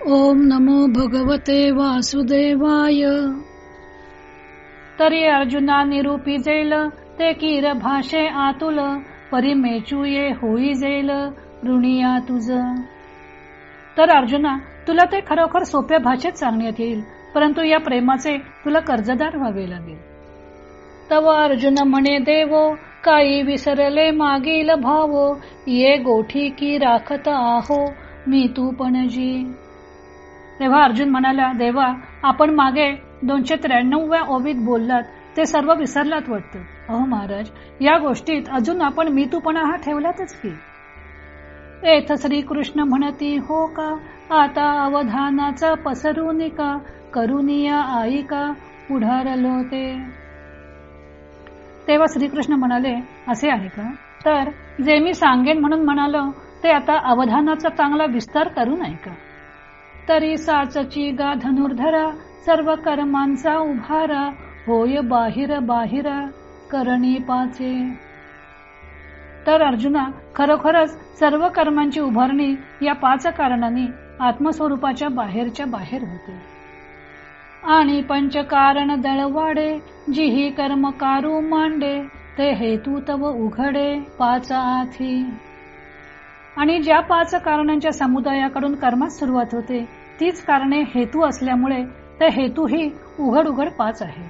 ओम नमो भगवते वासुदेवाय। तरी अर्जुना निरूपी जेल ते कीर भाषे आतुल परिमेचुये होई जेल ऋणिया तुझ। तर अर्जुना तुला ते खरोखर सोप्या भाषेत सांगण्यात येईल परंतु या प्रेमाचे तुला कर्जदार व्हावे लागेल. तव अर्जुन म्हणे देवो काही विसरले मागील भावो ये गोठी की राखत आहो मी तू पणजी तेव्हा अर्जुन म्हणाला देवा आपण मागे दोनशे त्र्याण्णव्या ओवीत बोललात ते सर्व विसरलात वाटतं. अहो महाराज या गोष्टीत अजून आपण मी तूपणा हा ठेवलातच की? एथ श्रीकृष्ण म्हणती हो का? आता अवधानाचा पसरून का? करुनिया आई का? पुढारलो ते. तेव्हा श्रीकृष्ण म्हणाले असे आहे का? तर जे मी सांगेन म्हणून म्हणालो ते आता अवधानाचा चांगला विस्तार करून ऐका तरी साचची गा धनुर्धरा सर्व कर्मांचा उभारा होय बाहिर बाहिर करणी पाचे. तर अर्जुना खरोखरच सर्व कर्मांची उभारणी या पाच कारणांनी आत्मस्वरूपाच्या बाहेरच्या बाहेर होते. आणि पंचकारण दळवाडे जिही कर्म कारू मांडे ते हेतू तव उघडे पाच आथी आणि ज्या पाच कारणांच्या समुदायाकडून कर्मास सुरुवात होते तीच कारणे हेतू असल्यामुळे तर हेतूही उघड उघड पाच आहेत.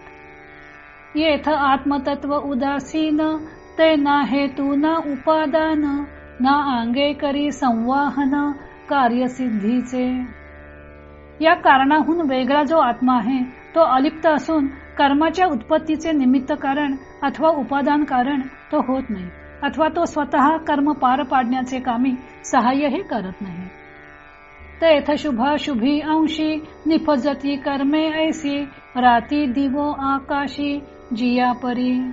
येथ आत्मतत्व उदासीन ते ना हेतू ना उपादान ना आंगे करी संवाहन कार्यसिद्धीचे. या कारणाहून वेगळा जो आत्मा आहे तो अलिप्त असून कर्माच्या उत्पत्तीचे निमित्त कारण अथवा उपादान कारण तो होत नाही. अथवा तो स्वतः कर्म पार पाडण्याचे कामी सहाय्यही करत नाही. तेथ शुभा शुभी अंशी निफजती कर्मे ऐसी राती दिवो आकाशी जिया परी.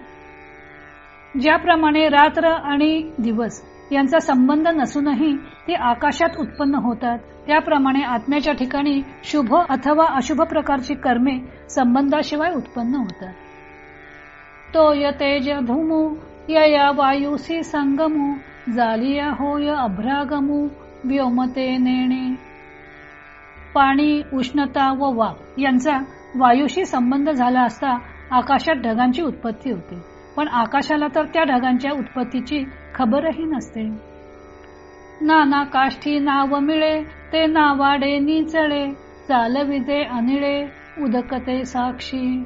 ज्याप्रमाणे रात्र आणि दिवस यांचा संबंध नसूनही ते आकाशात उत्पन्न होतात त्याप्रमाणे आत्म्याच्या ठिकाणी शुभ अथवा अशुभ प्रकारची कर्मे संबंधाशिवाय उत्पन्न होतात. तो यतेज तेज धुमू यया वायुसी संगमू जालिया होय अभ्रागमू व्योमते नेणे। पाणी उष्णता व वाप यांचा वायूशी संबंध झाला असता आकाशात ढगांची उत्पत्ती होते. पण आकाशाला तर त्या ढगांच्या उत्पत्तीची खबरही नसते. नाना काष्ठी नाव मिळे ते नावाडे निचळे चालविजे अनिळे उदकते साक्षी.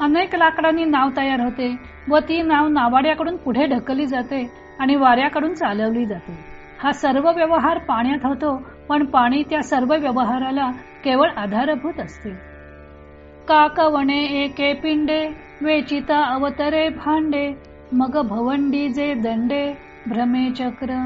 अनेक लाकडांनी नाव तयार होते व ती नाव नावाड्याकडून पुढे ढकलली जाते आणि वाऱ्याकडून चालवली जाते. हा सर्व व्यवहार पाण्यात होतो पण पाणी त्या सर्व व्यवहाराला केवळ आधारभूत असते. काकवणे एके पिंडे वेचिता अवतरे भांडे मग भवंडी जे दंडे भ्रमे चक्र.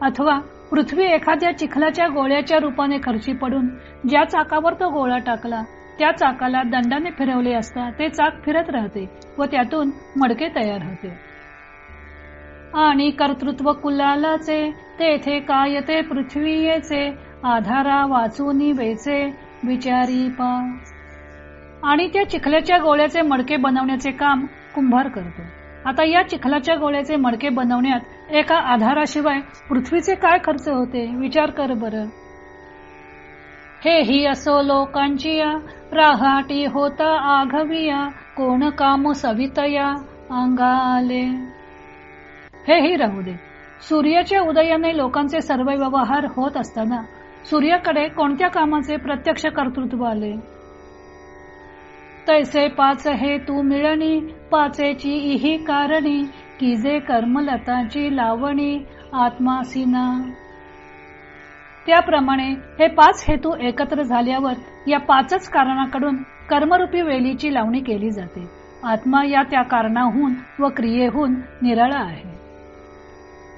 अथवा पृथ्वी एखाद्या चिखलाच्या गोळ्याच्या रूपाने खर्ची पडून ज्या चाकावर तो गोळा टाकला त्या चाकाला दंडाने फिरवले असता ते चाक फिरत राहते व त्यातून मडके तयार होते. आणि कर्तृत्व कुलालाचे तेथे काय ते पृथ्वीयेचे आधारा वाचून वेचे विचारी पा. आणि त्या चिखल्याच्या गोळ्याचे मडके बनवण्याचे काम कुंभार करतो. आता या चिखलाच्या गोळ्याचे मडके बनवण्यात एका आधाराशिवाय पृथ्वीचे काय खर्च होते? विचार कर बरं. हे ही असो लोकांचिया. राहाटी होता आघविया. कोण काम सवितया. अंगा आले हे ही राहू दे. सूर्याच्या उदयाने लोकांचे सर्व व्यवहार होत असताना सूर्याकडे कोणत्या कामाचे प्रत्यक्ष कर्तृत्व आले? तैसे पाच हे तू मिळणी पाचेची इही कारणी की जे कर्मलताची लावणी आत्मासीना त्याप्रमाणे हे पाच हेतू एकत्र झाल्यावर या पाचच कारणाकडून कर्मरूपी वेलीची लावणी केली जाते. आत्मा या त्या कारणाहून व क्रियेहून निराळा आहे.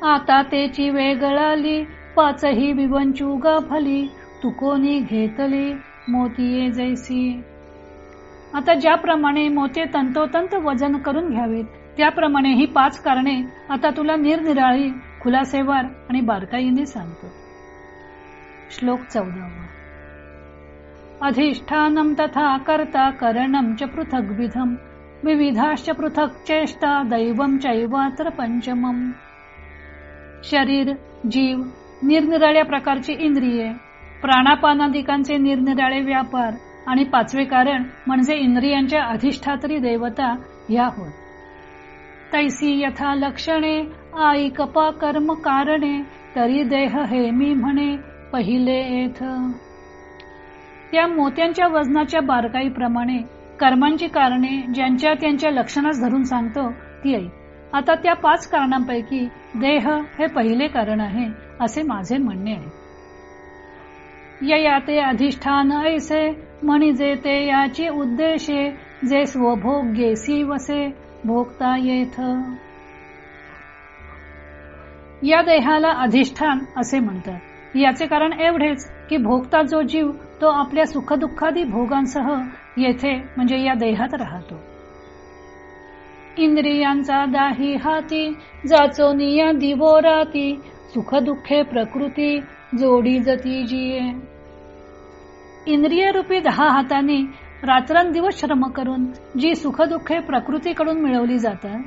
आता तेची वेगळाली पाचही विवंचू गाफली तुकोनी घेतली मोतीये जैसी. आता ज्याप्रमाणे मोते तंतोतंत वजन करून घ्यावेत त्याप्रमाणे ही पाच कारणे आता तुला निरनिराळी खुलासेवार आणि बारकाईने सांगतो. श्लोक चौदावा. अधिष्ठानम तथा कर्ता करणम च पृथक विधम विविधाश्च पृथक चेष्टा दैवम चैवात्र पंचमम. शरीर जीव निरनिराळ्या प्रकारची इंद्रिये प्राणापानादिकांचे निरनिराळे व्यापार आणि पाचवे कारण म्हणजे इंद्रियांच्या अधिष्ठात्री देवता ह्या होत. तैसी यथा लक्षणे आई कपा कर्म कारणे तरी देह हे मी म्हणे पहिले येथ त्या मोत्यांच्या वजनाच्या बारकाईप्रमाणे कर्मांची कारणे ज्यांच्या त्यांच्या लक्षणास धरून सांगतो ती आई. आता त्या पाच कारणांपैकी देह हे पहिले कारण आहे असे माझे म्हणणे आहे. यया ते अधिष्ठान ऐसे म्हणजे ते याची उद्देशे जे स्वभोग्येसी वसे भोगता येथ. या देहाला अधिष्ठान असे म्हणतात. याचे कारण एवढेच की भोगता जो जीव तो आपल्या सुखदुःखादी भोगांसह येथे म्हणजे या देहात राहतो. इंद्रियांचा दाही हाती जाचो निया दिवो राती सुख दुःखे प्रकृती जोडी जती जिये. इंद्रिय रूपी दहा हातांनी रात्रंदिवस श्रम करून जी सुखदुःखे प्रकृतीकडून मिळवली जातात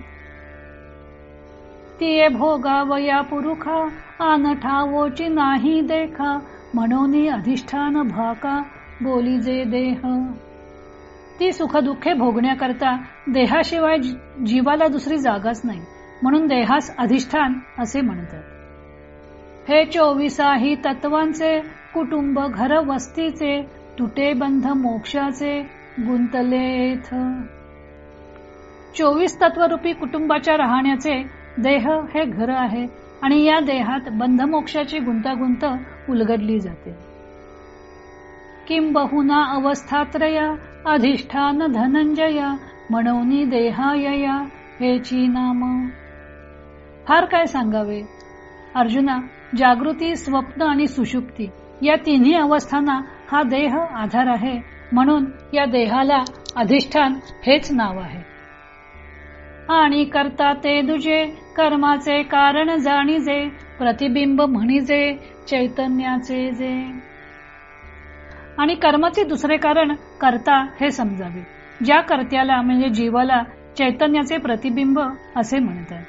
तिये भोगावया पुरुखा आन ठावोची नाही देखा म्हणून अधिष्ठान भाका बोली जे देह. ती सुखदुःखे भोगण्याकरता देहाशिवाय जीवाला दुसरी जागाच नाही म्हणून देहास अधिष्ठान असे म्हणतात. हे चोवीसाही तत्वांचे कुटुंब घर वस्तीचे तुटे बंध मोक्षाचे गुंतलेथ. चोवीस तत्वरूपी कुटुंबाच्या राहण्याचे देह हे घर आहे आणि या देहात बंधमोक्षाची गुंतागुंत उलगडली जाते. किंबहुना अवस्थात्रया अधिष्ठान धनंजया म्हणवनी देहायया हेची नाम. फार काय सांगावे? अर्जुना जागृती स्वप्न आणि सुषुप्ती या तिन्ही अवस्थांना हा देह आधार आहे म्हणून या देहाला अधिष्ठान हेच नाव आहे. आणि करता ते दुजे कर्माचे कारण जाणीजे प्रतिबिंब म्हणीजे चैतन्याचे जे. आणि कर्माचे दुसरे कारण करता हे समजावे. ज्या कर्त्याला म्हणजे जीवाला चैतन्याचे प्रतिबिंब असे म्हणतात.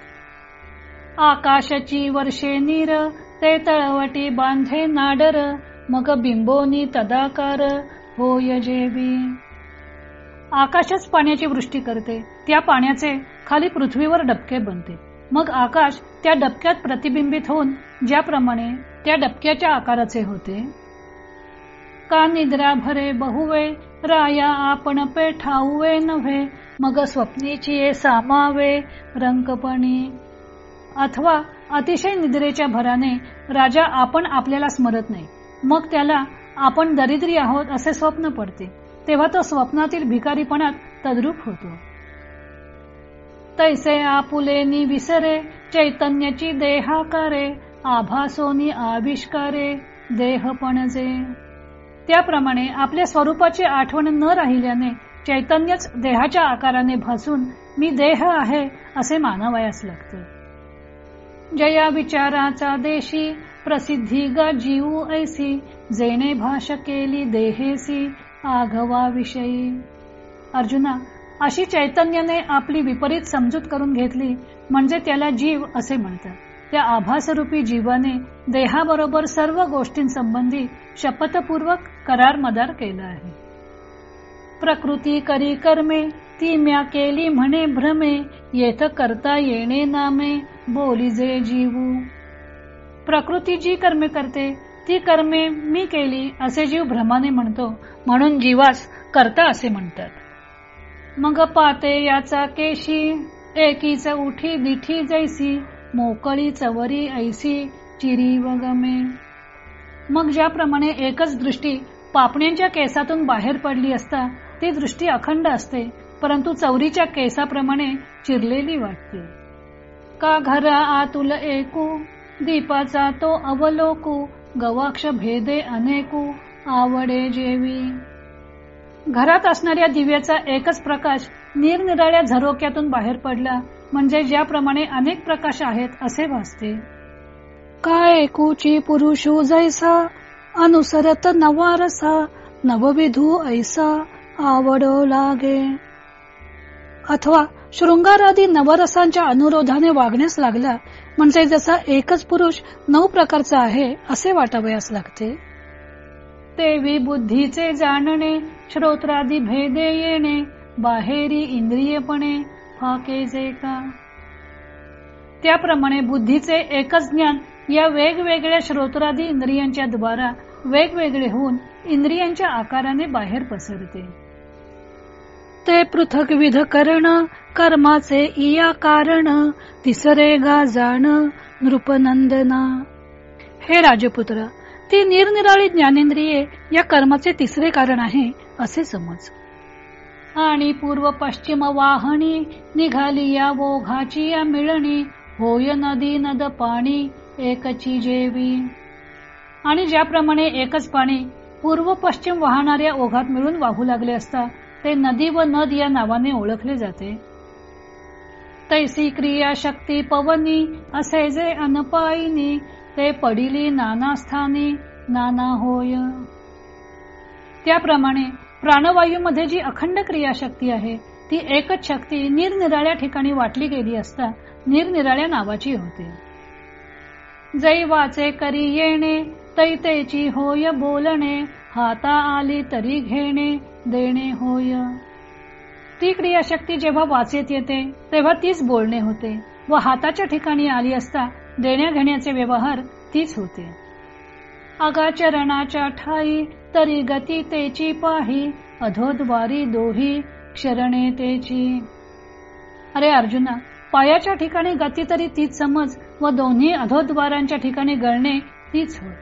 आकाशाची वर्षे नीर ते तळवटी बांधे नाडर मग बिंबोनी तदाकार होय जेवी. आकाशच पाण्याची वृष्टी करते. त्या पाण्याचे खाली पृथ्वीवर डबके बनते. मग आकाश त्या डबक्यात प्रतिबिंबित होऊन ज्याप्रमाणे त्या डबक्याच्या आकाराचे होते. का निद्रा भरे बहुवे राया आपण पे ठाऊवे नव्हे मग स्वप्नीची सामावे रंकपणी अथवा अतिशय निद्रेच्या भराने राजा आपण आपल्याला स्मरत नाही मग त्याला आपण दरिद्री आहोत असे स्वप्न पडते तेव्हा तो स्वप्नातील भिकारीपणात तद्रूप होतो. तैसे आपुलेनी विसरे चैतन्याची देहाकारे आभासोनी आविष्कारे देह पणजे त्याप्रमाणे आपल्या स्वरूपाची आठवण न राहिल्याने चैतन्यच देहाच्या आकाराने भासून मी देह आहे असे मानावयास लागते. जया विचाराचा देशी प्रसिद्धी गा जीवू ऐसी जेणे भाष केली देहेसी आघवा विषयी. अर्जुना अशी चैतन्याने आपली विपरीत समजूत करून घेतली म्हणजे त्याला जीव असे म्हणतात. त्या आभासरूपी जीवाने देहाबरोबर सर्व गोष्टींसंबंधी शपथपूर्वक करार मदार केला आहे. प्रकृती करी कर्मे ती म्या केली म्हणे भ्रमे येथ करता येणे नामे बोली जे जीवू. प्रकृती जी कर्मे करते ती कर्मे मी केली असे जीव भ्रमाने म्हणतो म्हणून जीवास करता असे म्हणतात. मग पाते याचा केशी एकीच उठी दिठी जैसी मोकळी चवरी ऐसी चिरी वगमे. मग ज्याप्रमाणे एकच दृष्टी पापण्यांच्या केसातून बाहेर पडली असता ती दृष्टी अखंड असते परंतु चौरीच्या केसाप्रमाणे चिरलेली वाटते. का घरा आतुल एकू दीपाचा तो अवलोकू गवाक्ष भेदे अनेकू आवडे जेवी. घरात असणाऱ्या दिव्याचा एकच प्रकाश निरनिराळ्या झरोक्यातून बाहेर पडला. म्हणजे ज्याप्रमाणे अनेक प्रकाश आहेत असे भासते. काय कुची पुरुषू जैसा अनुसरत नवारसा नवविधू ऐसा आवडो लागे. अथवा शृंगारादी नवरसांच्या अनुरोधाने वागण्यास लागला. म्हणजे जसा एकच पुरुष नऊ प्रकारचा आहे असे वाटावयास लागते. तेवी बुद्धीचे जाणणे श्रोत्रादी भेदे येणे बाहेरी इंद्रियपणे फाकेजे का? त्याप्रमाणे बुद्धीचे एकच ज्ञान या वेगवेगळ्या श्रोत्रादी इंद्रियांच्या द्वारा वेगवेगळे होऊन इंद्रियांच्या आकाराने बाहेर पसरते. ते पृथक विध करण कर्माचे इया कारण तिसरे गा जाण नृपनंदना. हे राजपुत्र ती निरनिराळी ज्ञानेंद्रिये या कर्माचे तिसरे कारण आहे असे समज. आणि पूर्व पश्चिम वाहणी निघाली या ओघाची या मिळणी होय नदी नद पाणी एकची जेवी. आणि ज्याप्रमाणे एकच पाणी पूर्व पश्चिम वाहणाऱ्या ओघात मिळून वाहू लागले असता ते नदी व नद या नावाने ओळखले जाते. तैसी क्रिया शक्ती पवनी असे जे अनपायनी ते पडिली नाना स्थानी नाना होय. त्याप्रमाणे प्राणवायूमध्ये जी अखंड क्रियाशक्ती आहे ती एकच शक्ती निरनिराळ्या ठिकाणी वाटली गेली असता निरनिराळ्या नावाची होते. जैवाचे करी येणे तैतेची होय बोलणे हाता आली तरी घेणे देणे होय. ती क्रियाशक्ती जेव्हा वाचेत येते तेव्हा तीच बोलणे होते व हाताच्या ठिकाणी आली असता देण्याघेण्याचे व्यवहार तीच होते. अगाचरणाच्या ठाई तरी गती तेची पाही अधोद्वारी दोही क्षरणे तेची. अरे अर्जुना पायाच्या ठिकाणी गती तरी तीच समज व दोन्ही अधोद्वारांच्या ठिकाणी गळणे तीच होय.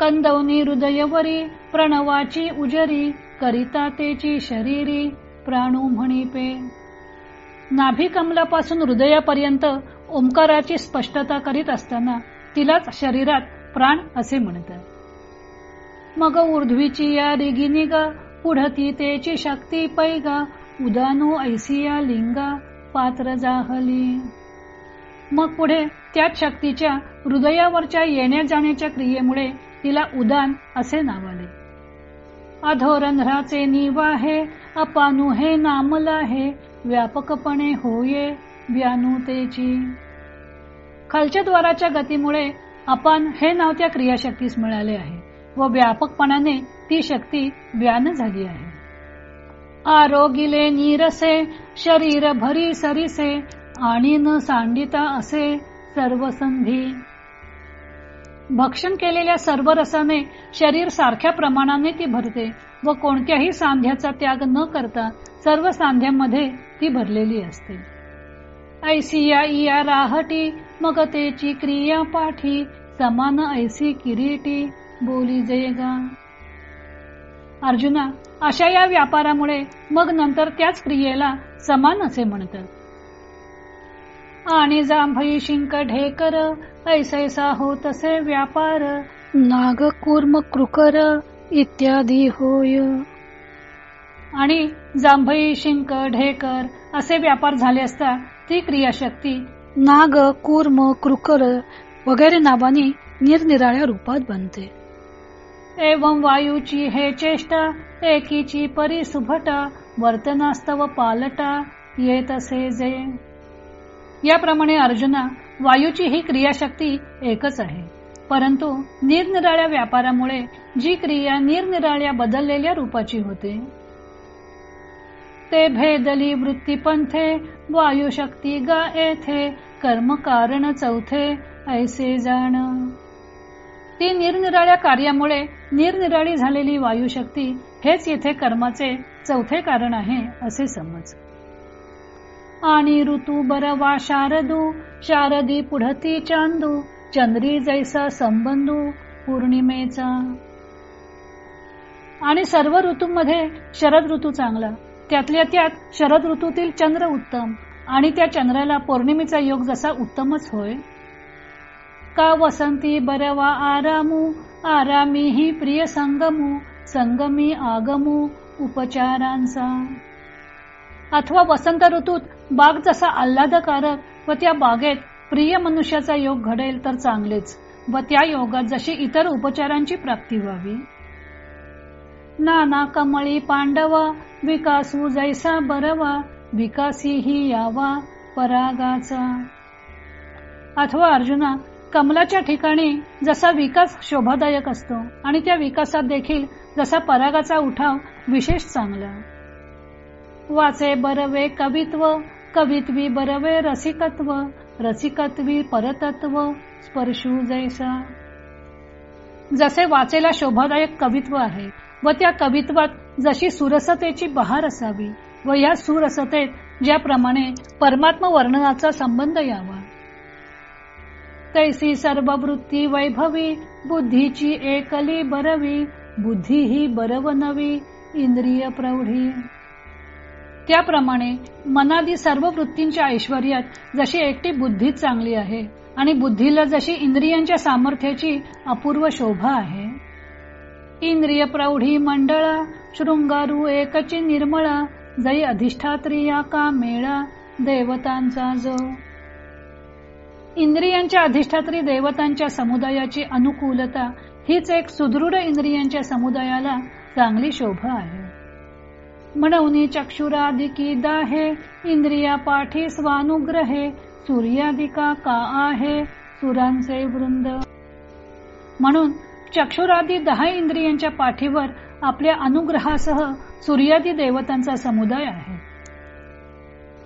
कंदवनी हृदयवरी प्रणवाची उजरी करिता तेची शरीरी प्राणू म्हणीपे नाभी कमलापासून हृदयापर्यंत ओंकाराची स्पष्टता करीत असताना तिलाच शरीरात प्राण असे म्हणतात. मग ऊर्ध्वीची या रिगिनी ग पुढती तेची शक्ती पैगा उदानू ऐसिया लिंगा पात्र जाहली. मग पुढे त्याच शक्तीच्या हृदयावरच्या येण्या जाण्याच्या क्रियेमुळे तिला उदान असे नाव आले. अधोरंध्राचे निवाहे अपानु हे नामला हे व्यापकपणे होये व्यानुतेची खालच्या द्वाराच्या गतीमुळे अपान हे नाव त्या क्रियाशक्तीस मिळाले आहे व व्यापकपणाने ती शक्ती व्यान झाली आहे. आरोगिले नीरसे शरीर भरी सरिसे आणि न सांडिता असे सर्व संधी भक्षण केलेल्या सर्व रसाने शरीर सारख्या प्रमाणाने ती भरते व कोणत्याही सांध्याचा त्याग न करता सर्व सांध्यांमध्ये ती भरलेली असते. ऐसिया इया राहटी मग तेची क्रिया पाठी समान ऐसी किरीटी बोली जेगा अर्जुना अशा या व्यापारामुळे मग नंतर त्याच क्रियेला समान असे म्हणतात आणि जांभई शिंक ढेकर ऐसैसा हो तसे व्यापार नाग कुर्म कृकर इत्यादी होय. आणि जांभई शिंक ढेकर असे व्यापार झाले असता ती क्रियाशक्ती नाग कुर्म कृकर वगैरे नावाने निरनिराळ्या रूपात बनते. एवं वायूची हे चेष्टा एकीची परिसुभटा वर्तनास्तव पालटा येत असे जे. याप्रमाणे अर्जुना वायूची ही क्रियाशक्ती एकच आहे. परंतु निरनिराळ्या व्यापारामुळे जी क्रिया निरनिराळ्या बदललेल्या रूपाची होते. ते भेदली वृत्तीपंथे वायुशक्ती गा येथे कर्म कारण चौथे ऐसे जाण. ती निरनिराळ्या कार्यामुळे निरनिराळी झालेली वायुशक्ती हेच येथे कर्माचे चौथे कारण आहे असे समज. आणि ऋतू बरवा शारदू शारदी पुढती चांदू चंद्री जैसा संबंधू पौर्णिमेचा. आणि सर्व ऋतूमध्ये शरद ऋतू चांगला त्यातल्या त्यात शरद ऋतूतील चंद्र उत्तम आणि त्या चंद्राला पौर्णिमेचा योग जसा उत्तमच होय. का वसंती बरवा आरामू आरामी ही प्रिय संगमू संगमी आगमू उपचारांचा. अथवा वसंत ऋतूत बाग जसा आल्हादकारक व त्या बागेत प्रिय मनुष्याचा योग घडेल तर चांगलेच व त्या योगात जशी इतर उपचारांची प्राप्ती व्हावी. नाना कमळी पांडवा विकासू जैसा बरवा विकासी ही यावा परागाचा. अथवा अर्जुना कमलाच्या ठिकाणी जसा विकास शोभादायक असतो आणि त्या विकासात देखील जसा परागाचा उठाव विशेष चांगला. वाचे बरवे कवित्व कवित्वी बरवे रसिकत्व रसिकत्वी परतत्व स्पर्शू जैसा. जसे वाचेला शोभादायक कवित्व आहे व त्या कवित्वात जशी सुरसतेची बहार असावी व या सुरसतेत ज्याप्रमाणे परमात्मा वर्णनाचा संबंध यावा. तैसी सर्व वृत्ती वैभवी बुद्धीची एकली बरवी बुद्धी ही बरवनवी इंद्रिय प्रौढी. त्याप्रमाणे मनादी सर्व वृत्तींच्या ऐश्वर्यात जशी एकटी बुद्धीच चांगली आहे आणि बुद्धीला जशी इंद्रियांच्या सामर्थ्याची अपूर्व शोभा आहे इंद्रिय प्रौढी मंडळा शृंगारू एकची निर्मळा जई अधिष्ठात्रिया का मेळा देवतांचा जो. इंद्रियांच्या अधिष्ठात्री देवतांच्या समुदायाची अनुकूलता हीच एक सुदृढ इंद्रियांच्या समुदायाला चांगली शोभा आहे. म्हणून चक्षुरादिकी दाहे इंद्रिया पाठी स्वानुग्रहे सूर्यादिका का आहे सुरांचे वृंद. म्हणून चक्षुरादी दहा इंद्रियांच्या पाठीवर आपल्या अनुग्रहासह सूर्यादी देवतांचा समुदाय आहे.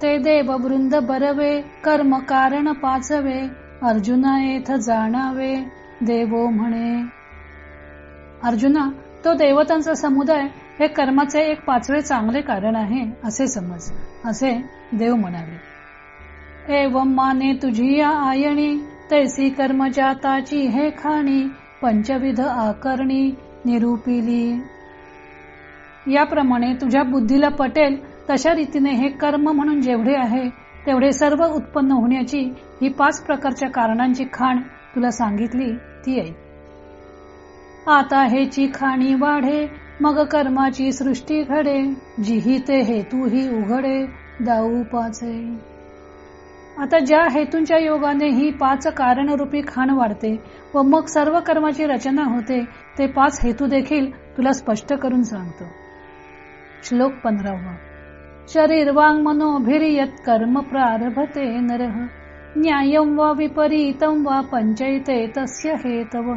ते देववृंद बरवे कर्म कारण पाचवे अर्जुना येथ जाणावे देवो म्हणे. अर्जुना तो देवतांचा समुदाय हे कर्माचे एक पाचवे चांगले कारण आहे असे समज असे देव म्हणाले. एवं माने तुझी या आयणी तैसी कर्म जाताची हे खाणी पंचविध आकरणी निरूपिली. याप्रमाणे तुझ्या बुद्धीला पटेल तशा रीतीने हे कर्म म्हणून जेवढे आहे तेवढे सर्व उत्पन्न होण्याची ही पाच प्रकारच्या कारणांची खाण तुला सांगितली ती आहे. आता हेची खाणी वाढे मग कर्माची सृष्टी घडे जिही ते हेतूही उघडे दाऊ पाचे. आता ज्या हेतूंच्या योगाने ही पाच कारणरूपी खाण वाढते व मग सर्व कर्माची रचना होते ते पाच हेतू देखील तुला स्पष्ट करून सांगतो. श्लोक पंधरावा. शरीर वांग मनोभिरियत कर्म प्रारभते नरह न्यायम वा विपरीतम वा पंचयते तस्य हेतव.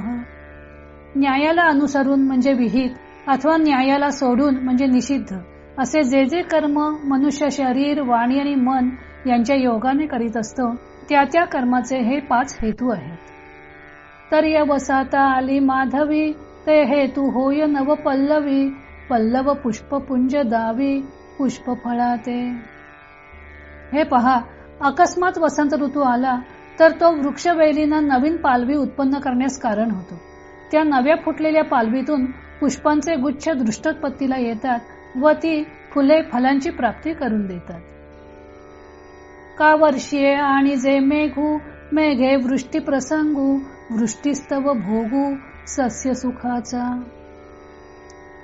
न्यायाला अनुसरून म्हणजे विहित अथवा न्यायाला सोडून म्हणजे निषिद्ध असे जे जे कर्म मनुष्य शरीर वाणी आणि मन यांच्या योगाने करीत असतो त्या त्या कर्माचे हे पाच हेतू आहेत. तर वसाता आली माधवी ते हेतू होय नव पल्लवी पल्लव पुष्पपुंज दावी पुष्प फळाते हे पहा अकस्मात वसंत ऋतू आला तर तो वृक्ष वेलीना नवीन पालवी उत्पन्न करण्यास कारण होतो. त्या नव्या फुटलेल्या पालवीतून पुष्पांचे गुच्छ दृष्टोत्पत्तीला येतात व ती फुले फलांची प्राप्ती करून देतात. का वर्षीये आणि जे मेघू मेघे वृष्टी प्रसंगू वृष्टीस्तव भोगू सस्य सुखाचा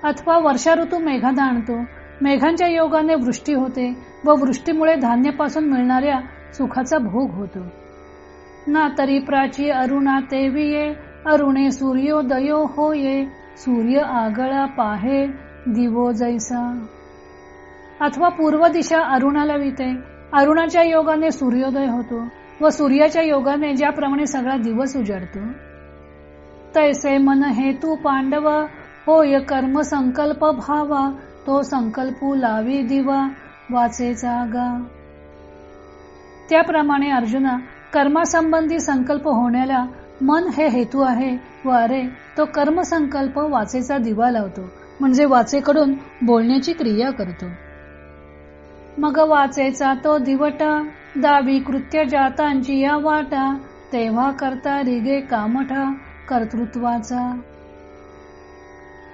अथवा वर्षा ऋतू मेघात आणतो मेघांच्या योगाने वृष्टी होते व वृष्टीमुळे धान्यापासून मिळणाऱ्या सुखाचा भोग होतो. ना तरी प्राची अरुणा तेविये अरुणे सूर्योदयो होये सूर्य आगळा पाहे दिवो जैसा. अथवा पूर्व दिशा अरुणाला विते. अरुणाच्या योगाने सूर्योदय होतो व सूर्याच्या योगाने ज्याप्रमाणे सगळा दिवस उजाडतो. तैसे मन हेतू पांडव होय कर्म संकल्प भावा तो संकल्प लावी दिवा वाचे जागा. त्याप्रमाणे अर्जुना कर्मासंबंधी संकल्प होण्याला मन हे हेतू आहे व अरे तो कर्म संकल्प वाचेचा दिवा लावतो म्हणजे वाचेकडून बोलण्याची क्रिया करतो. मग वाचेचा तो दिवटा. दावी कृत्य जातांची या वाटा. तेव्हा करता रिगे कामठा कर्तृत्वाचा.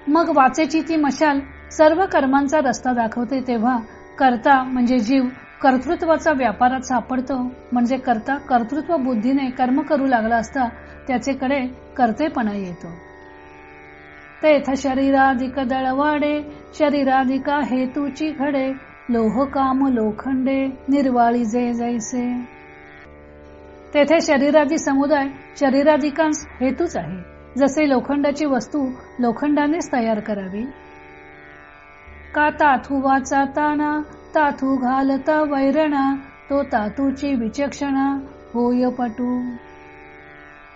मग वाचेची ती मशाल सर्व कर्मांचा रस्ता दाखवते तेव्हा. करता म्हणजे जीव कर्तृत्वाचा व्यापारात सापडतो. म्हणजे करता कर्तृत्व बुद्धीने कर्म करू लागला असता त्याचेकडे कर्तेपणा येतो. तेथ शरीराधिक दळवाडे शरीराधिका हेतूची घडे. लोह काम लोखंडे निर्वाळी जे जैसे तेथे शरीरादी समुदाय शरीराधिकांस हेतूच आहे. जसे लोखंडाची वस्तू लोखंडानेच तयार करावी. का ताथुवाचा ताना ताथू घालता वैरणा तो तातूची विचक्षणा होय पटू.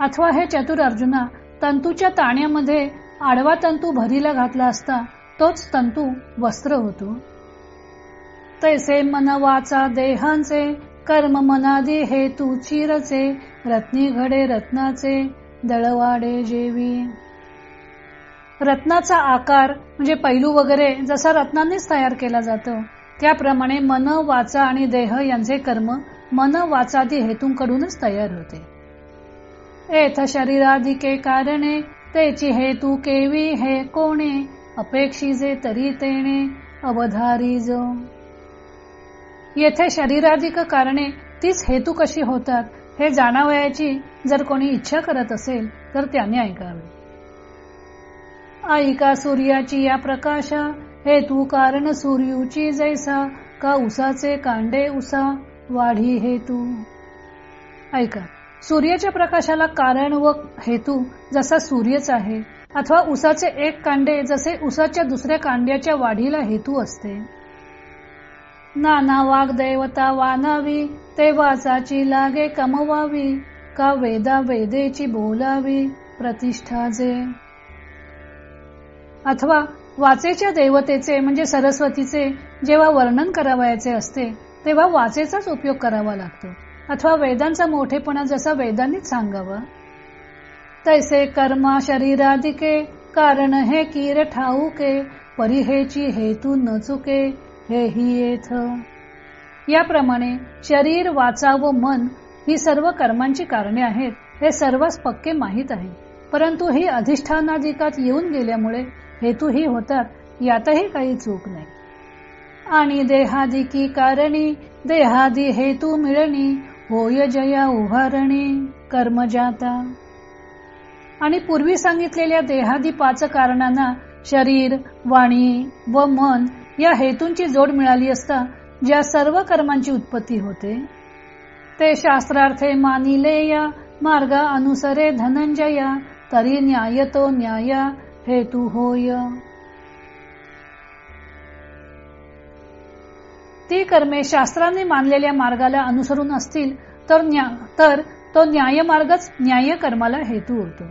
अथवा हे चतुर अर्जुना तंतूच्या ताण्यामध्ये आडवा तंतू भरीला घातला असता तोच तंतू वस्त्र होतो. तैसे मन वाचा देहांचे कर्म मनादी हेतू चिरचे रत्नी घडे रत्नाचे दळवाडे जेवी. रत्नाचा आकार म्हणजे पैलू वगैरे जसा रत्नांनीच तयार केला जातो त्याप्रमाणे मन वाचा आणि देह यांचे कर्म मन वाचादी हेतूंकडूनच तयार होते. एथ शरीराधिके कारणे त्याची हेतू केवी हे कोणे अपेक्षिजे तरी तेणे अवधारी जो. येथे शरीराधिक कारणे तीच हेतू कशी होतात हे जाणावयाची जर कोणी इच्छा करत असेल तर त्याने ऐकावे. ऐका सूर्याची या प्रकाशा हेतू कारण सूर्यूची जैसा का उसाचे कांडे उसा वाढी हेतू. ऐका सूर्याच्या प्रकाशाला कारण व हेतू जसा सूर्यच आहे अथवा उसाचे एक कांडे जसे उसाच्या दुसऱ्या कांड्याच्या वाढीला हेतू असते. नाना वाग्दैवता वानावी ते वाचाची लागे कमवावी का वेदा वेदेची बोलावी प्रतिष्ठा जे. अथवा वाचेच्या देवतेचे म्हणजे सरस्वतीचे जेव्हा वर्णन करावायचे असते तेव्हा वाचेचाच उपयोग करावा लागतो. अथवा वेदांचा मोठेपणा जसा वेदांनीच सांगावा. तैसे कर्मा शरीरादिके कारण हे कीर ठाऊके परिहेची हेतू न चुके हे ही येथ याप्रमाणे शरीर वाचा व मन ही सर्व कर्मांची कारणे आहेत हे सर्वच पक्के माहीत आहे. परंतु ही अधिष्ठानाधिकात येऊन गेल्यामुळे हेतूही होतात यातही काही चूक नाही. आणि देहादिकी कारणी देहादी हेतू मिळणी होय जया उभारणी कर्मजाता. आणि पूर्वी सांगितलेल्या देहादी पाच कारणांना शरीर वाणी व मन या हेतूंची जोड मिळाली असता ज्या सर्व कर्मांची उत्पत्ती होते ते शास्त्रार्थे मानिले या मार्ग अनुसरे धनंजया तरी न्याय तो न्याय हेतू होय. ती कर्मे शास्त्राने मानलेल्या मार्गाला अनुसरून असतील तर तर तो न्याय मार्गच न्याय कर्माला हेतू होतो.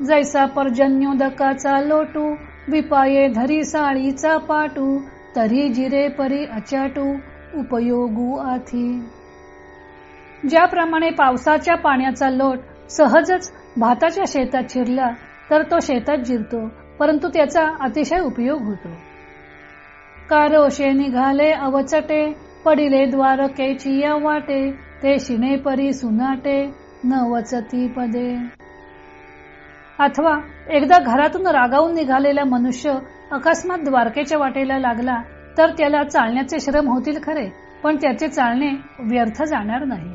जैसा पर्जन्योदकाचा लोटू विपाये धरी साळीचा पाटू तरी जिरे परी अचाटू उपयोगू आथी. ज्याप्रमाणे पावसाच्या पाण्याचा लोट सहजच भाताच्या शेतात शिरला तर तो शेतात जिरतो परंतु त्याचा अतिशय उपयोग होतो. कारोशे निघाले अवचटे पडिले द्वारकेची या वाटे ते शिणे परी सुनाटे न वचती पदे. अथवा एकदा घरातून रागावून निघालेला मनुष्य अकस्मात द्वारकेच्या वाटेला लागला तर त्याला चालण्याचे श्रम होतील खरे पण त्याचे चालणे व्यर्थ जाणार नाही.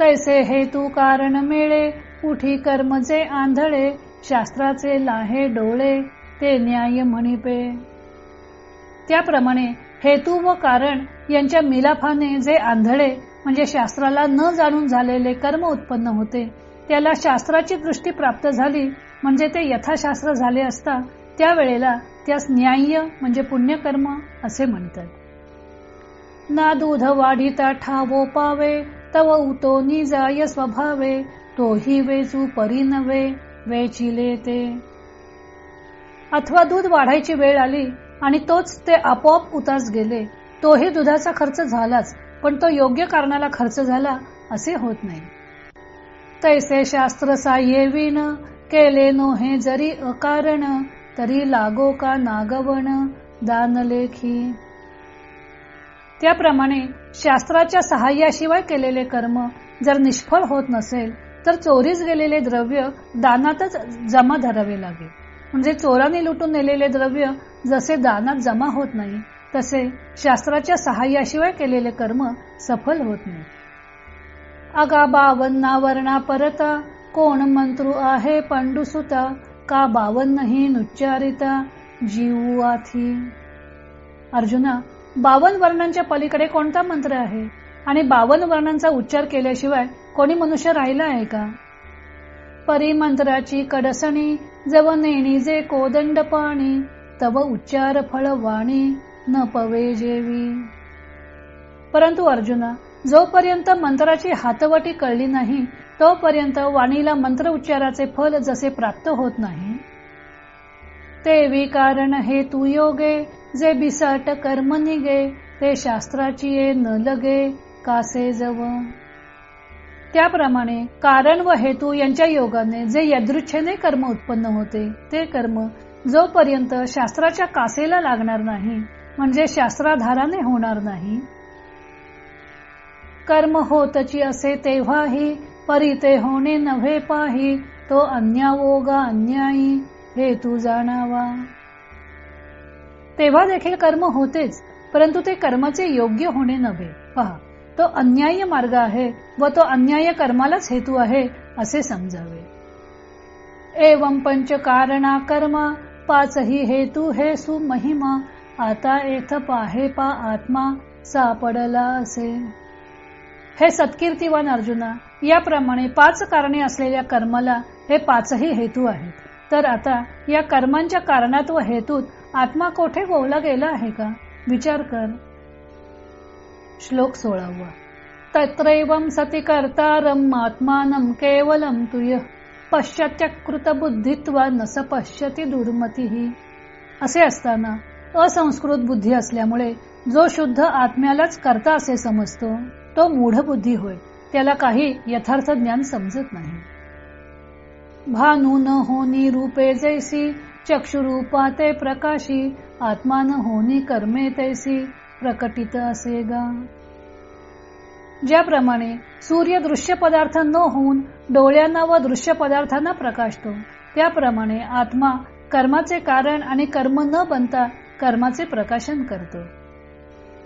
तैसे हेतू कारण मेळे उठी कर्मचे आंधळे शास्त्राचे लाहे डोळे ते न्याय म्हणिपे. त्याप्रमाणे हेतू व कारण यांच्या मिलाफाने जे आंधळे म्हणजे शास्त्राला न जाणून झालेले कर्म उत्पन्न होते त्याला शास्त्राची दृष्टी प्राप्त झाली म्हणजे ते यथाशास्त्र झाले असता त्यावेळेला त्यास न्याय्य म्हणजे पुण्यकर्म असे म्हणतात. ना दूध वाढिता ठावो पावे तव उतो निजाय स्वभावे तोही वेचू परी नवे वेचिले ते. अथवा दूध वाढायची वेळ आली आणि तोच ते आपोआप उतास गेले तोही दुधाचा खर्च झालाच पण तो योग्य कारणाला खर्च झाला असे होत नाही. तैसे शास्त्र साह्येविन केले नो हे जरी अकारण तरी लागो का नागवण दानलेखी त्याप्रमाणे शास्त्राच्या सहाय्याशिवाय केलेले कर्म जर निष्फळ होत नसेल तर चोरीस गेलेले द्रव्य दानातच जमा धरावे लागेल म्हणजे चोराने लुटून नेलेले द्रव्य जसे दानात जमा होत नाही तसे शास्त्राच्या सहाय्याशिवाय केलेले कर्म सफल होत नाही. अगा बावन्ना वर्णा परता कोण मंत्रु आहे पंडुसुता का बावन्नही नुच्चारिता जीव आथी. अर्जुना बावन वर्णांच्या पलीकडे कोणता मंत्र आहे? आणि बावन वर्णांचा उच्चार केल्याशिवाय कोणी मनुष्य राहिला आहे का? परिमंत्राची कडसणी जव नेणी जे कोदंड पाणी तव उच्चार फळ वाणी न पवे जेवी. परंतु अर्जुना जोपर्यंत मंत्राची हातवटी कळली नाही तोपर्यंत वाणीला मंत्र उच्चाराचे फल जसे प्राप्त होत नाही. ते विकारण हे तू योगे जे बिसाट कर्म निगे ते शास्त्राची ये न लगे कासे जव. त्याप्रमाणे कारण व हेतू यांच्या योगाने जे यदृच्छेने कर्म उत्पन्न होते ते कर्म जोपर्यंत शास्त्राच्या कासेला लागणार नाही म्हणजे शास्त्राधाराने होणार नाही कर्म होतची असे तेव्हाही परी ते होणे नव्हे पाही तो अन्यावोगा अन्यायी हे तू जाणावा. तेव्हा देखील कर्म होतेच परंतु ते कर्माचे योग्य होणे नव्हे. पहा तो अन्याय मार्ग आहे व तो अन्याय कर्मालाच हेतू आहे असे समजावे. एवं पंच कारणा कर्म पाचही हेतू हे सुमहिमा आता एथ पाहे पा आत्मा सापडला असे. हे सत्कीर्तीवान अर्जुना याप्रमाणे पाच कारणे असलेल्या कर्माला हे पाचही हेतू आहेत. तर आता या कर्मांच्या कारणात व हेतूत आत्मा कोठे गोवला गेला आहे का? विचार कर. श्लोक सोळावा. तत्रैवं सती कर्तारम आत्मानं केवलम तुय. पश्चात्यकृत बुद्धित्वा नस पश्यती दुर्मती. असे असताना असंस्कृत बुद्धी असल्यामुळे जो शुद्ध आत्म्यालाच करता असे समजतो. तो मूढ बुद्धी होय त्याला काही यथार्थ ज्ञान समजत नाही. भानू न होनी रूपे जैसी चक्षुरूपा ते प्रकाशी आत्मान होनी कर्मे तैसी प्रकटित असे गा. ज्याप्रमाणे सूर्य दृश्य पदार्थ न होऊन डोळ्यांना व दृश्य पदार्थांना प्रकाशतो त्याप्रमाणे आत्मा कर्माचे कारण आणि कर्म न बनता कर्माचे प्रकाशन करतो.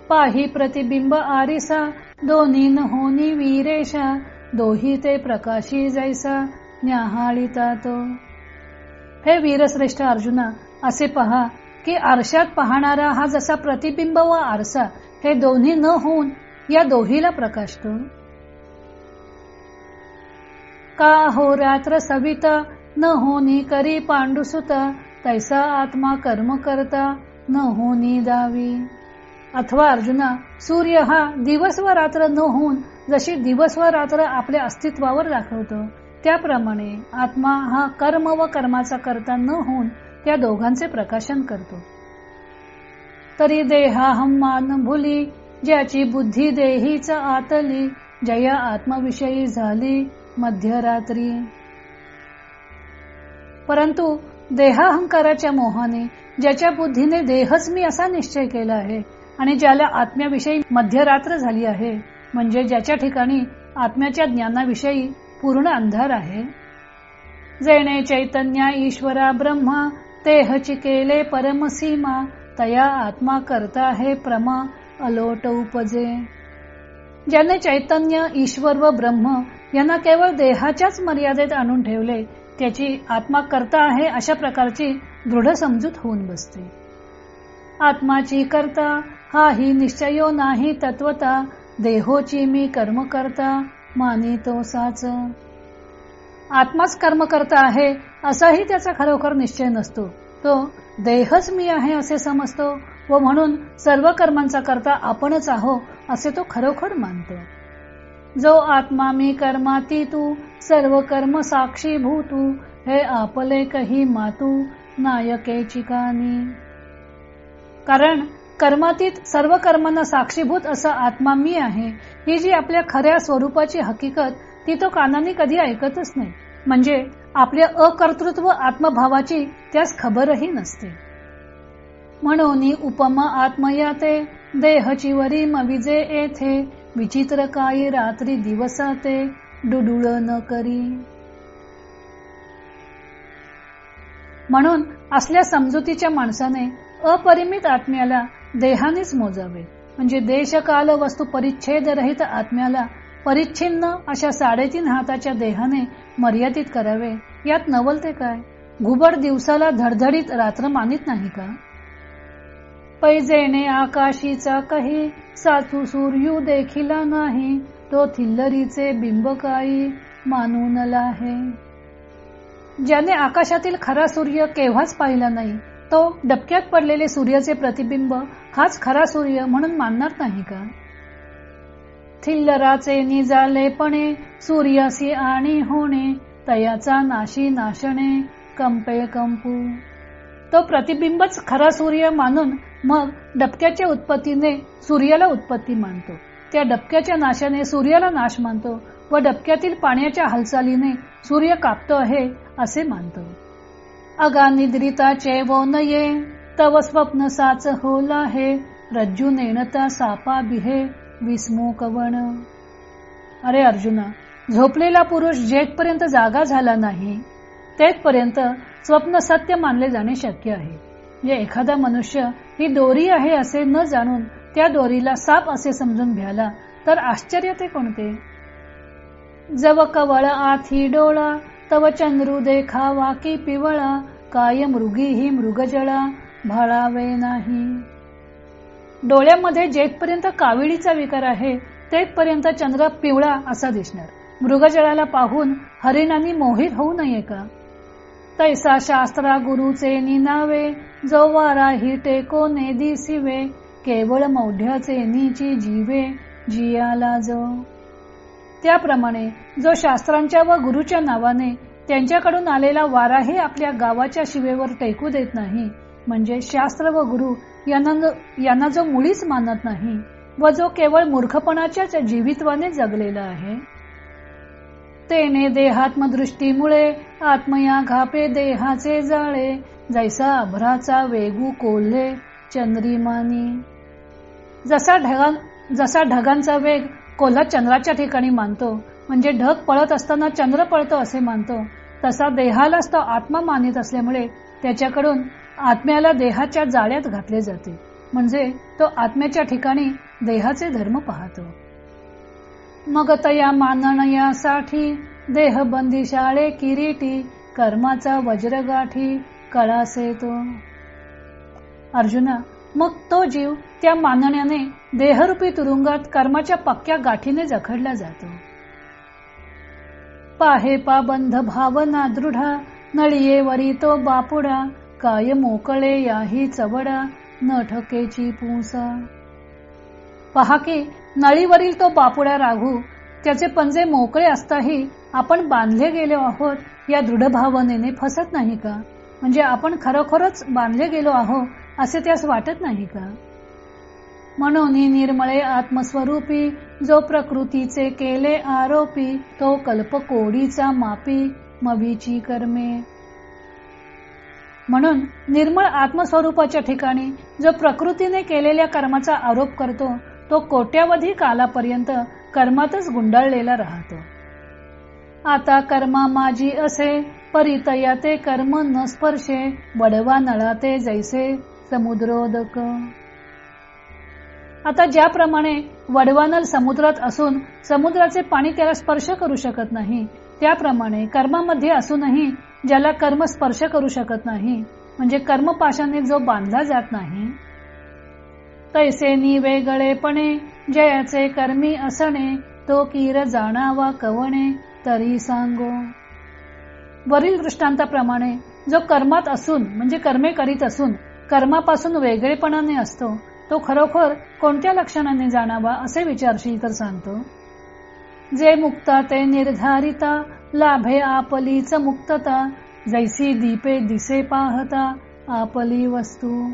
पाही प्रतिबिंब आरिसा दोन्ही न होनी वीरेशा दोही ते प्रकाशी जैसा न्याहाळीता तो. हे वीरश्रेष्ठ अर्जुना असे पहा की आरशात पाहणारा हा जसा प्रतिबिंब व आरसा हे दोन्ही न होऊन या दोहीला प्रकाशतो. का हो रात्र सविता न होनी करी पांडुसुत तैसा आत्मा कर्म करता न होनी दावी. अथवा अर्जुना सूर्य हा दिवस व रात्र न होऊन जशी दिवस व रात्र आपल्या अस्तित्वावर दाखवतो त्याप्रमाणे आत्मा हा कर्म व कर्माचा करता न होऊन त्या दोघांचे प्रकाशन करतो. तरी देहा मान भुली ज्याची बुद्धी देहीचा आतली जया आत्मविषयी झाली मध्यरात्री. परंतु देहाहंकाराच्या मोहाने ज्याच्या बुद्धीने देहच मी असा निश्चय केला आहे आणि ज्याला आत्म्याविषयी मध्यरात्र झाली आहे म्हणजे ज्याच्या ठिकाणी आत्म्याच्या ज्ञानाविषयी पूर्ण अंधार आहे. जेणे चैतन्या ईश्वरा ब्रह्मा तेहची केले परमसीमा तया आत्मा करता हे प्रमा अलोट उपजे. ज्याने चैतन्य ईश्वर व ब्रह्म यांना केवळ देहाच्याच मर्यादेत आणून ठेवले त्याची आत्मा करता आहे अशा प्रकारची दृढ समजूत होऊन बसते. आत्माची करता हा ही निश्चयो नाही तत्वता देहोची मी कर्म करता मानितो साच आत्माच कर्म करता आहे असाही त्याचा खरोखर निश्चय नसतो. तो देहच मी आहे असे समजतो व म्हणून सर्व कर्मांचा करता आपणच आहो असे तो खरोखर मानतो. जो आत्मा मी कर्माती तू सर्व कर्म साक्षी भूतू हे आपले कही मातू नायकेची चिकानी कारण कर्मातीत सर्व कर्मांना साक्षीभूत असा आत्मा मी आहे ही जी आपल्या खऱ्या स्वरूपाची हकीकत ती तो कानाने कधी ऐकतच नाही. म्हणजे आपल्या अकर्तृत्व आत्मभावाची त्यास खबरही नसते. म्हणून उपमा आत्मयाते देहची वरी मविजे येथे विचित्र काही रात्री दिवसाते डुडुळ न करी. म्हणून असल्या समजुतीच्या माणसाने अपरिमित आत्म्याला देहानेच मोजावे. म्हणजे देशकाल वस्तू परिच्छेद रहित आत्म्याला परिच्छिन्न अशा साडेतीन हाताच्या देहाने मर्यादित करावे. यात नवलते काय? घुबड दिवसाला धडधडीत रात्र मानित नाही का? पैजेने आकाशीचा काही साचू सूर्यू देखिला नाही तो थिल्लरीचे बिंब काही मानून आहे ज्याने आकाशातील खरा सूर्य केव्हाच पाहिला नाही तो डबक्यात पडलेले सूर्याचे प्रतिबिंब हाच खरा सूर्य म्हणून मानणार नाही का? थिल्लराचे निजालेपणे सूर्यासी आणि होणे तयाचा नाशी नाशणे कंपे कंपू. तो प्रतिबिंबच खरा सूर्य मानून मग डबक्याच्या उत्पत्तीने सूर्याला उत्पत्ती मानतो. त्या डबक्याच्या नाशाने सूर्याला नाश मानतो व डबक्यातील पाण्याच्या हालचालीने सूर्य कापतो आहे असे मानतो. अगा निद्रिता चैवो नये तव स्वप्न साच होला हे रज्जू नेणता सापा बिहे विस्मू कवण अरे अर्जुना झोपलेला पुरुष जेथपर्यंत जागा झाला नाही तेथपर्यंत स्वप्न सत्य मानले जाणे शक्य आहे. जे एखादा मनुष्य ही दोरी आहे असे न जाणून त्या दोरीला साप असे समजून घ्याला तर आश्चर्य ते कोणते? जव कवळ आथी डोळा तव चंद्रू देखावा की पिवळा काय मृगी ही मृगजळा भाळावे नाही. डोळ्यामध्ये जेथपर्यंत काविळीचा विकार आहे तेथपर्यंत चंद्र पिवळा असा दिसणार. मृगजळाला पाहून हरिणांनी मोहित होऊ नये का? तैसा शास्त्रा गुरुचे निनावे जो वारा ही टेको ने दिसिवे केवळ मौढ्याचे नीची जीवे जियाला जो त्याप्रमाणे जो शास्त्रांच्या व गुरुच्या नावाने त्यांच्याकडून आलेला वाराही आपल्या गावाच्या शिवेवर टेकू देत नाही म्हणजे शास्त्र व गुरु यांना यांना जो मुळीच मानत नाही व जो केवळ मूर्खपणाच्याच जीवित्वाने जगलेला आहे. तेने देहात्मदृष्टीमुळे आत्मया घापे देहाचे जाळे जैसा अभ्राचा वेगू कोल्हे चंद्रिमानी. जसा ढगां जसा ढगांचा वेग कोल्हा चंद्राच्या ठिकाणी मानतो. म्हणजे ढग पळत असताना चंद्र पळतो असे मानतो. तसा देहालाच तो आत्मा मानित असल्यामुळे त्याच्याकडून आत्म्याला देहाच्या जाळ्यात घातले जाते. म्हणजे तो आत्म्याच्या ठिकाणी देहाचे धर्म पाहतो. मग तया मानण्यासाठी देहबंदी शाळे किरीटी कर्माचा वज्रगाठी कळासे तो अर्जुना मग तो जीव त्या मानण्याने देहरूपी तुरुंगात कर्माच्या पक्क्या गाठीने जखडला जातो. पाहे पाबंध भावना दृढा नळिये वरी तो बापुडा काय मोकळे याही चवडा न ठकेची पूसा. पहा की नळीवरील तो बापुडा राघू त्याचे पंजे मोकळे असताही आपण बांधले गेलो आहोत या दृढ भावनेने फसत नाही का? म्हणजे आपण खरोखरच बांधले गेलो आहोत असे त्यास वाटत नाही का? म्हणून निर्मळे आत्मस्वरूपी जो प्रकृतीचे केले आरोपी तो कल्प कोडीचा मापी मवीची कर्मे. म्हणून निर्मळ आत्मस्वरूपाच्या ठिकाणी जो प्रकृतीने केलेल्या कर्माचा आरोप करतो तो कोट्यावधी कालापर्यंत कर्मातच गुंडाळलेला राहतो. आता कर्मा माझी असे परितया ते कर्म न स्पर्शे वडवा नळाते जैसे. समुद्रोदक. आता ज्याप्रमाणे वडवानल समुद्रात असून समुद्राचे पाणी त्याला स्पर्श करू शकत नाही त्याप्रमाणे कर्मामध्ये असूनही ज्याला कर्म स्पर्श करू शकत नाही म्हणजे कर्मपाशाने जो बांधला जात नाही. तैसे निवेगळेपणे जयाचे कर्मी असणे तो कीर जाणावा कवणे तरी सांगो. वरील दृष्टांताप्रमाणे जो कर्मात असून म्हणजे कर्मे करीत असून कर्मापासून वेगळेपणाने असतो तो खरोखर कोणत्या लक्षणाने जाणावा असे विचारशील तर सांगतो? जे मुक्ता ते निर्धारिता लाभे आपलीच मुक्तता जैसी दीपे दिसे पाहता आपली वस्तू.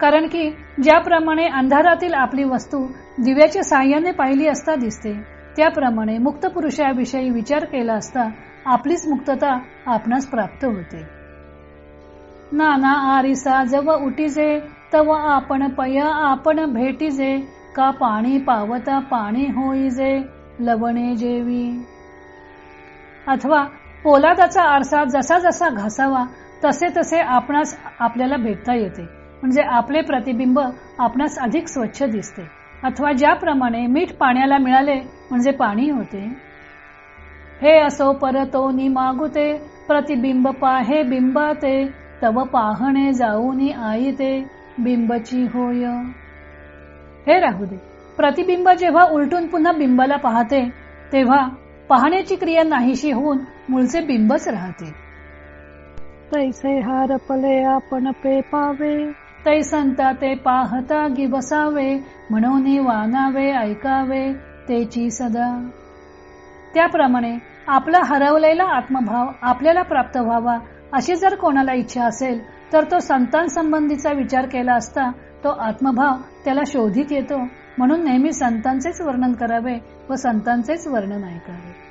कारण की ज्याप्रमाणे अंधारातील आपली वस्तू दिव्याच्या साह्याने पाहिली असता दिसते त्याप्रमाणे मुक्त पुरुषाविषयी विचार केला असता आपलीच मुक्तता आपणास प्राप्त होते. नाना आरिसा जव उटीजे तव आपण पया आपण भेटीजे का पाणी पावता पाणी होईजे लवणे जेवी. अथवा पोलादाचा आरसा जसा जसा घासावा तसे तसे आपणास आपल्याला भेटता येते. म्हणजे आपले प्रतिबिंब आपणास अधिक स्वच्छ दिसते. अथवा ज्याप्रमाणे मीठ पाण्याला मिळाले म्हणजे पाणी होते. हे असो परतो नि मागुते प्रतिबिंब पाहे बिंबाते तव पाहणे जाऊनी आई ते बिंबची होय. हे राहू दे प्रतिबिंब जेव्हा उलटून पुन्हा बिंबाला पाहते तेव्हा पाहण्याची क्रिया नाहीशी होऊन मूळचे बिंबच राहते. तैसे हारपले आपण पे पावे. तै संता ते पाहता गी बसावे म्हणून वानावे ऐकावे तेची सदा. त्याप्रमाणे आपला हरवलेला आत्मभाव आपल्याला प्राप्त व्हावा अशी जर कोणाला इच्छा असेल तर तो संतांसंबंधीचा विचार केला असता तो आत्मभाव त्याला शोधित येतो. म्हणून नेहमी संतांचेच वर्णन करावे व संतांचेच वर्णन ऐकावे.